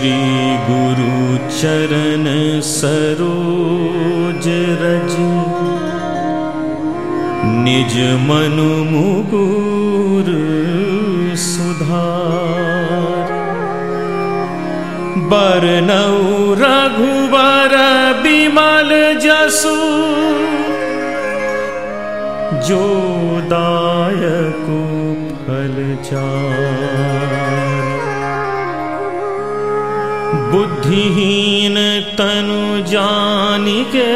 श्री गुरु चरण सरोज रज। निज मनु मुकुर सुधार। बरनऊ रघुबर बिमल जसु। जो दायको फल चार। बुद्धिहीन तनु जानिके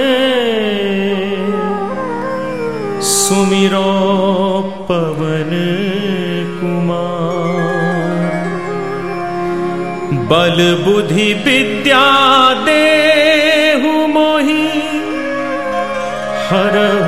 सुमिरो पवन कुमार। बल बुद्धि विद्या देहु मोहि हरहु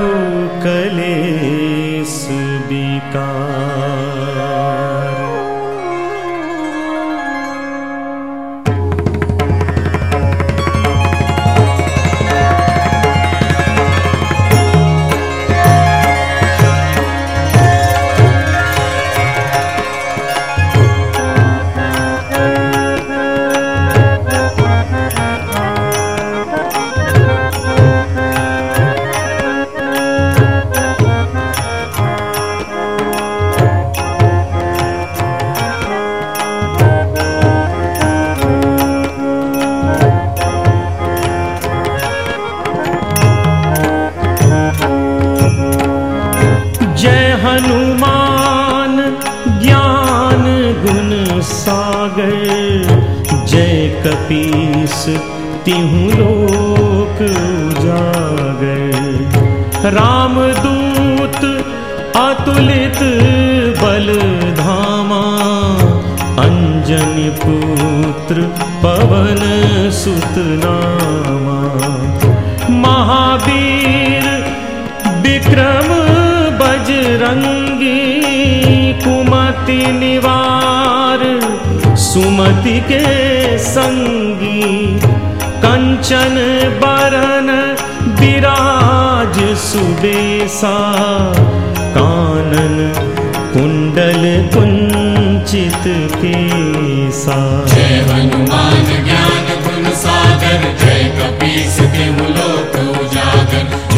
दूत अतुलित बल धामा अंजनी पुत्र पवन सुत नामा महावीर विक्रम बजरंगी कुमति निवार सुमति के संगी कंचन बरन विराज सुबेसा कानन कुंडल कुंचित गुण सागर जय कपीस तिहु लोक उजागर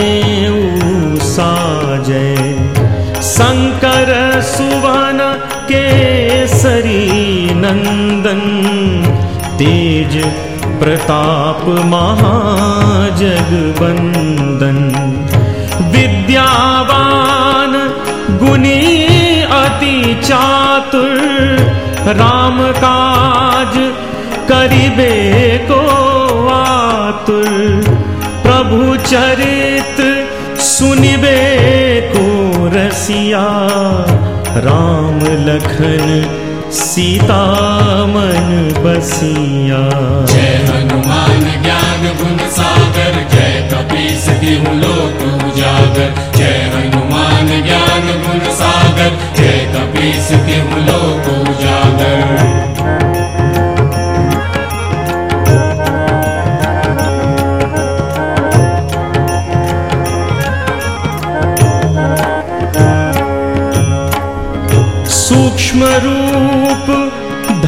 जने साजय। शंकर सुवन केसरी नंदन। तेज प्रताप महाजगबंदन। विद्यावान गुनी अति चातुर। राम काज करिबे को आतुर। प्रभु चरित सुनिबे को रसिया। राम लखन सीता मन बसिया। जय हनुमान ज्ञान गुण सागर, जय कपीस तिहु लोक उजागर। जय हनुमान ज्ञान गुण सागर, जय कपीस तिहु लोक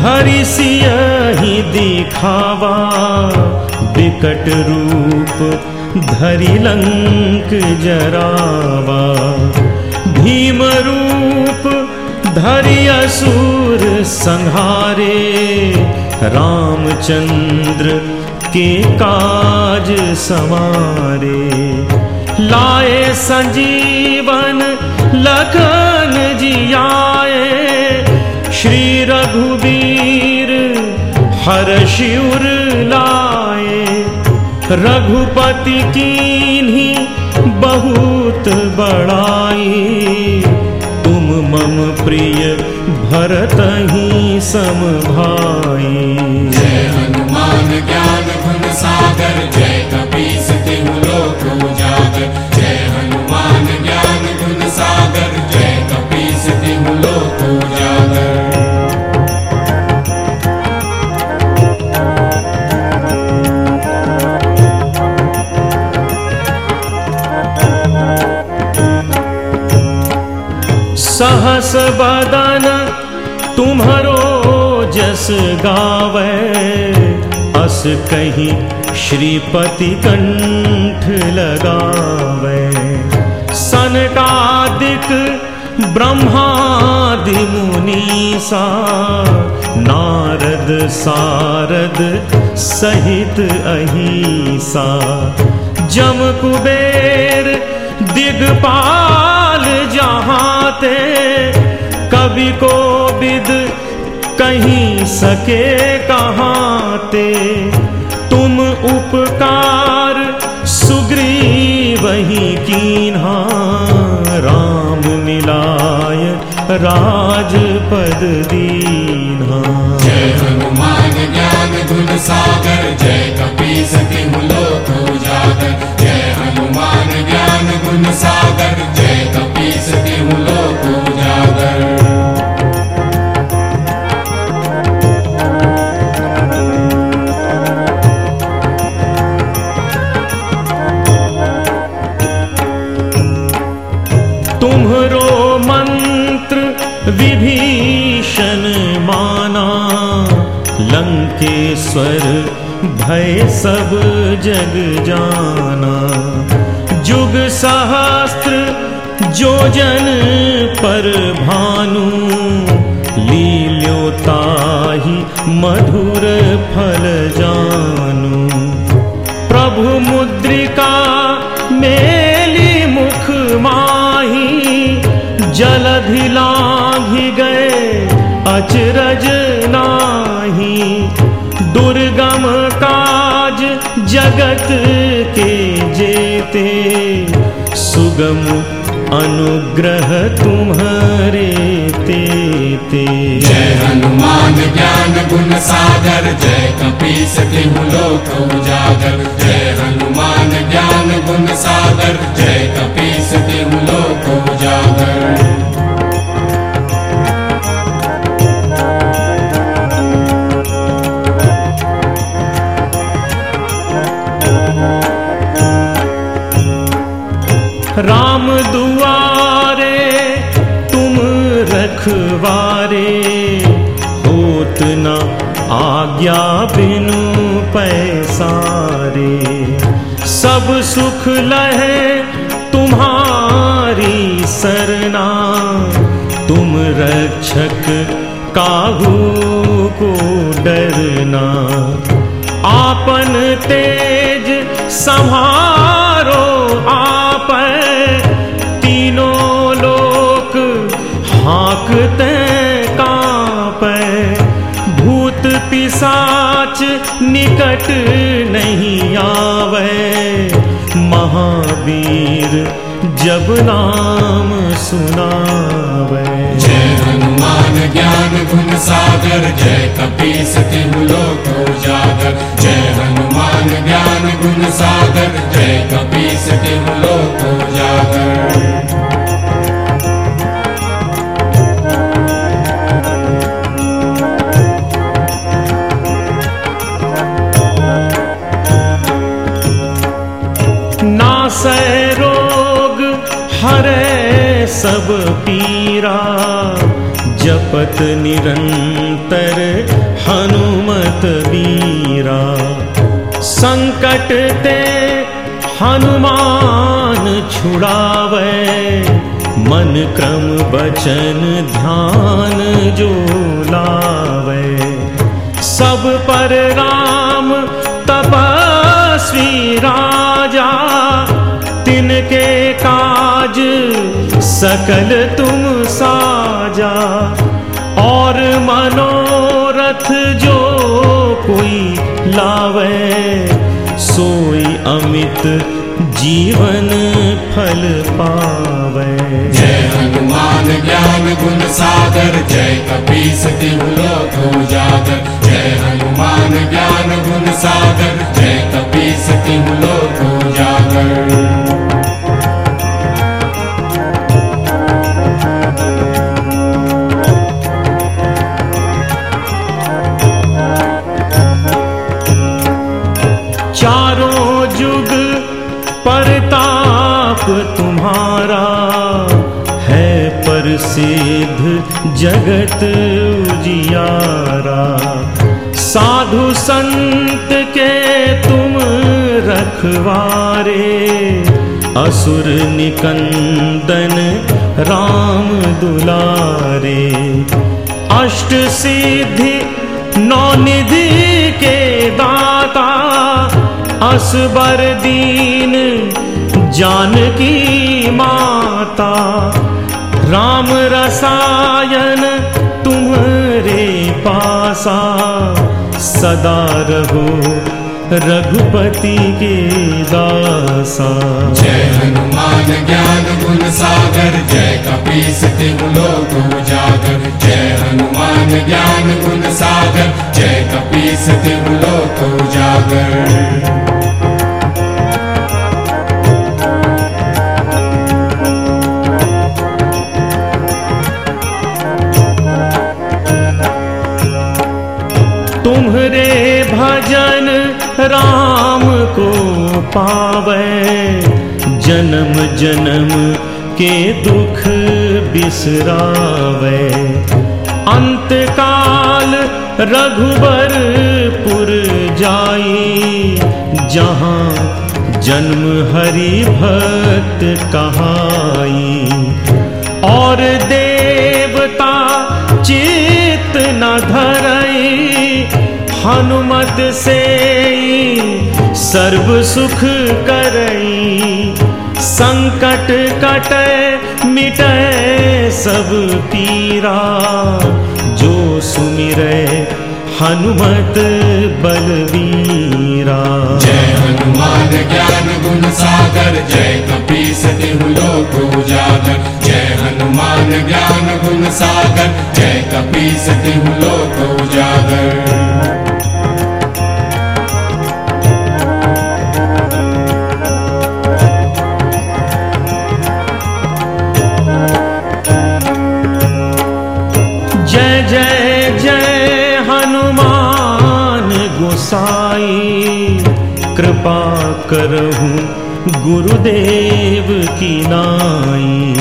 धरि सियहि दिखावा, विकट रूप धरि लंक जरावा। भीम रूप धरि असुर संहारे, रामचंद्र के काज सवारे लाए संजीवन लखन जियाए, श्री रघुवीर हर शिवर लाए रघुपति कीन्ही बहुत बड़ाई तुम मम प्रिय भरत ही सम भाई जय हनुमान ज्ञान सागर जय कपीस तिहु लोक उजागर। जय सहस बदन, तुम्हरो जस गावे। अस कही श्रीपति कंठ लगावे। सनकादिक ब्रह्मादि मुनीसा नारद सारद सहित अहिसा। जम कुबेर, दिगपाल जहाते कवि को विद कहीं सके कहाते। तुम उपकार, सुग्रीव ही कीन्हा। राम मिलाय राजपद दीन्हा। जय हनुमान ज्ञान गुण सागर, जय तिहु लोक उजागर। जय हनुमान ज्ञान सागर सब जग जाना। जुग सहस्त्र जो जन पर भानु लील्योताहि मधुर फल जानू। प्रभु मुद्रिका मेली मुख माही जलधि लांघि गए अचरज नाही। दुर्गम काज जगत के जेते, सुगम अनुग्रह तुम्हारे तेते जय हनुमान ज्ञान गुण सागर, जय कपीस तिहु लोक उजागर। जय हनुमान ज्ञान गुण सागर, जय कपीस तिहु लोक उजागर। राम दुआरे, तुम रखवारे। होत आज्ञा बिनु पैसारे। सब सुख लहे तुम्हारी सरना। तुम रक्षक काहू को डरना। आपन तेज संहारो निकट नहीं आवे। महावीर जब नाम सुनावे। जय हनुमान ज्ञान गुण सागर, जय कपीस तिहु लोक उजागर जय हनुमान ज्ञान गुण सागर, जय कपीस तिहु लोक सब पीरा, जपत निरंतर हनुमत वीरा। संकट ते हनुमान छुड़ावे, मन क्रम बचन ध्यान जो लावे। सब पर राम, तपस्वी राजा, तिनके काज सकल तुम साजा और मनोरथ जो कोई लावे, सोई अमित जीवन फल पावे। जय हनुमान ज्ञान गुण सागर, जय कपीस तिहु लोक उजागर। जय हनुमान ज्ञान गुण सागर, जय कपीस तिहु लोक उजागर। जगत उजियारा। साधु संत के तुम रखवारे। असुर निकंदन राम दुलारे। अष्ट सिद्धि नौ के दाता। असबर दीन जानकी माता। राम रसायन तुम्हारे पासा। सदा रहो रघुपति के दासा। जय हनुमान ज्ञान गुण सागर, जय कपीस तिहु लोक उजागर। जय हनुमान ज्ञान गुण सागर, जय कपीस तिहु लोक उजागर। पावे जन्म जन्म के दुख बिसरावे। अंत काल रघुबरपुर जाई, जहाँ जन्म हरि भक्त कहाई। और देवता चित न धरई, हनुमत से सर्व सुख करई। संकट कटे, मिटे सब पीरा। जो सुमिरे, हनुमत बलवीरा। जय हनुमान ज्ञान गुण सागर, जय कपीस तिहु लोक उजागर। जय हनुमान ज्ञान गुण सागर, जय कपीस तिहु लोक उजागर। करहूँ गुरुदेव की नाई।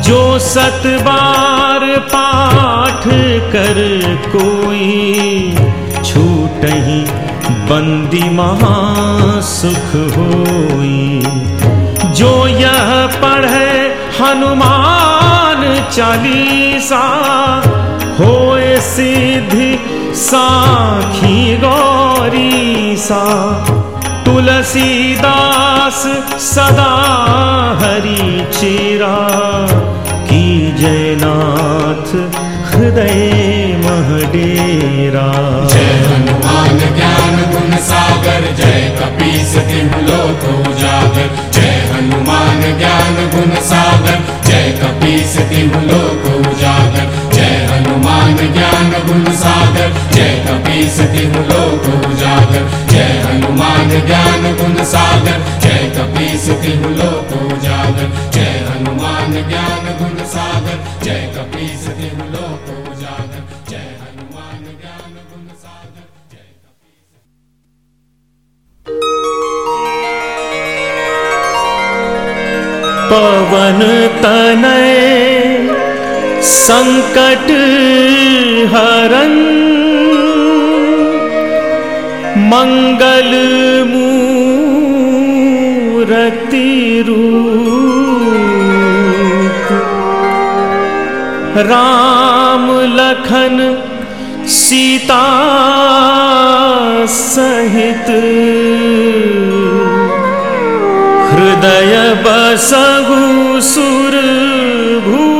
जो सत बार पाठ कर कोई छूट ही बंदी महा सुख होई। जो यह पढ़े हनुमान चालीसा, होए सिद्धि साखी गौरी सा तुलसीदास सदा हरि चेरा। की जयनाथ हृदय महडेरा जय हनुमान ज्ञान गुण सागर, जय कपीस तिहु लोक उजागर जय हनुमान ज्ञान गुण सागर, जय कपीस तिहु लोक उजागर जय हनुमान ज्ञान गुण सागर। जय कपीस तिहु लोक उजागर। जय हनुमान ज्ञान गुण सागर। जय कपीस तिहु लोक उजागर। जय हनुमान ज्ञान गुण सागर। जय कपीस तिहु लोक उजागर। जय हनुमान ज्ञान गुण सागर। जय पवन तनय संकट सङ्कट हर राम लखन सीता सहित। हृदय बसगु सुर भू